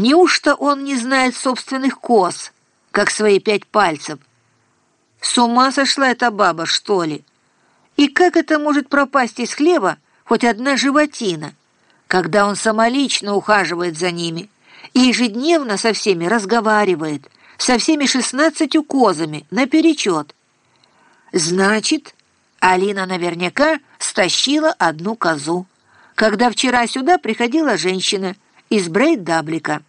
Неужто он не знает собственных коз, как свои пять пальцев? С ума сошла эта баба, что ли? И как это может пропасть из хлеба хоть одна животина, когда он самолично ухаживает за ними и ежедневно со всеми разговаривает, со всеми шестнадцатью козами наперечет? Значит, Алина наверняка стащила одну козу, когда вчера сюда приходила женщина из Брейдаблика.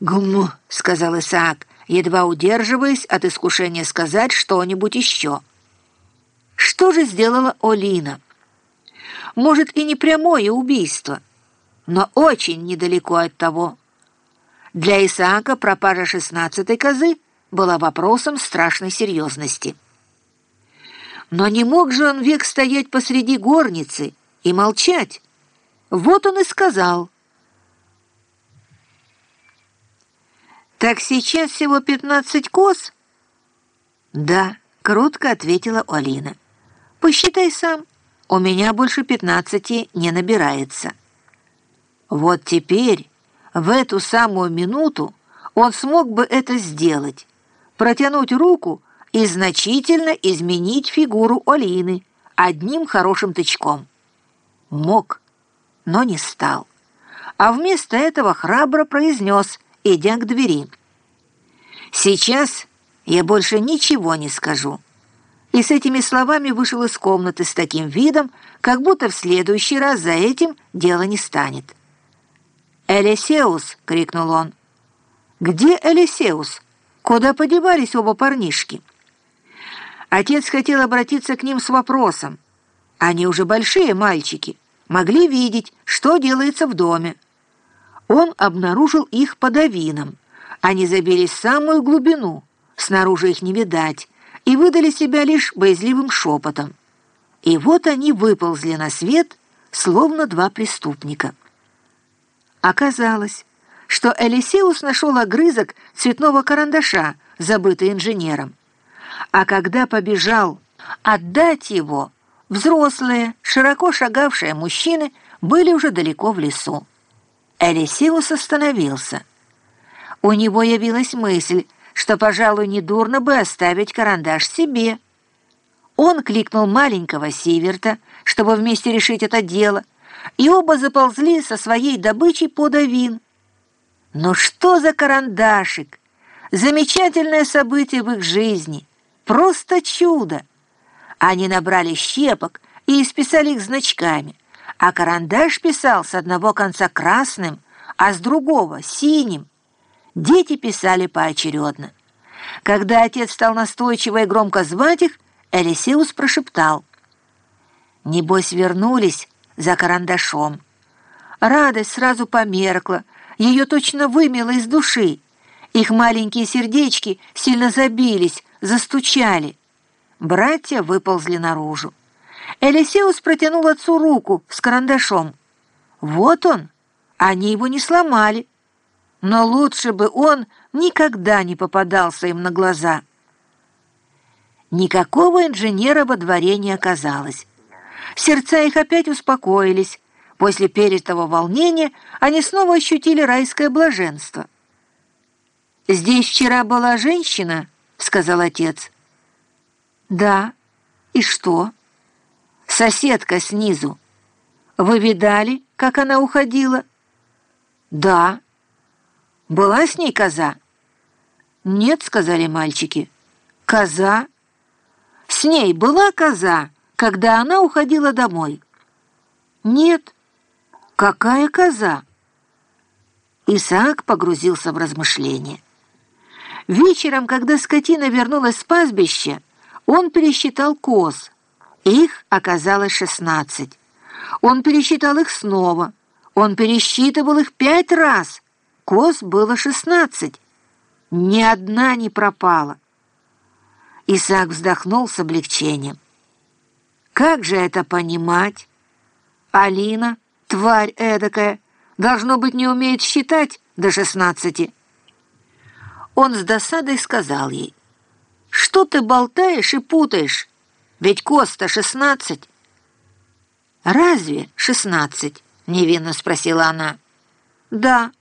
«Гм», — сказал Исаак, едва удерживаясь от искушения сказать что-нибудь еще. Что же сделала Олина? Может, и не прямое убийство, но очень недалеко от того. Для Исаака пропажа шестнадцатой козы была вопросом страшной серьезности. Но не мог же он век стоять посреди горницы и молчать. Вот он и сказал. «Так сейчас всего пятнадцать коз?» «Да», — кротко ответила Алина. Посчитай сам, у меня больше пятнадцати не набирается. Вот теперь, в эту самую минуту, он смог бы это сделать, протянуть руку и значительно изменить фигуру Олины одним хорошим тычком. Мог, но не стал. А вместо этого храбро произнес, идя к двери. «Сейчас я больше ничего не скажу» и с этими словами вышел из комнаты с таким видом, как будто в следующий раз за этим дело не станет. «Элисеус!» — крикнул он. «Где Элисеус? Куда подевались оба парнишки?» Отец хотел обратиться к ним с вопросом. Они уже большие мальчики, могли видеть, что делается в доме. Он обнаружил их под авином. Они забились в самую глубину, снаружи их не видать, и выдали себя лишь боязливым шепотом. И вот они выползли на свет, словно два преступника. Оказалось, что Элисеус нашел огрызок цветного карандаша, забытый инженером. А когда побежал отдать его, взрослые, широко шагавшие мужчины были уже далеко в лесу. Элисеус остановился. У него явилась мысль, что, пожалуй, недурно бы оставить карандаш себе. Он кликнул маленького Сиверта, чтобы вместе решить это дело, и оба заползли со своей добычей под авин. Но что за карандашик? Замечательное событие в их жизни. Просто чудо. Они набрали щепок и исписали их значками, а карандаш писал с одного конца красным, а с другого — синим. Дети писали поочередно. Когда отец стал настойчиво и громко звать их, Элисеус прошептал. «Небось, вернулись за карандашом». Радость сразу померкла, ее точно вымело из души. Их маленькие сердечки сильно забились, застучали. Братья выползли наружу. Элисеус протянул отцу руку с карандашом. Вот он, они его не сломали но лучше бы он никогда не попадался им на глаза. Никакого инженера во дворе не оказалось. Сердца их опять успокоились. После пережитого волнения они снова ощутили райское блаженство. «Здесь вчера была женщина?» — сказал отец. «Да. И что?» «Соседка снизу. Вы видали, как она уходила?» «Да». Была с ней коза?» «Нет», — сказали мальчики. «Коза?» «С ней была коза, когда она уходила домой?» «Нет». «Какая коза?» Исаак погрузился в размышления. Вечером, когда скотина вернулась с пастбища, он пересчитал коз. Их оказалось шестнадцать. Он пересчитал их снова. Он пересчитывал их пять раз — Коз было шестнадцать. Ни одна не пропала. Исаак вздохнул с облегчением. Как же это понимать? Алина, тварь эдакая, должно быть, не умеет считать до шестнадцати. Он с досадой сказал ей, «Что ты болтаешь и путаешь? Ведь Коста шестнадцать». «Разве шестнадцать?» — невинно спросила она. Да,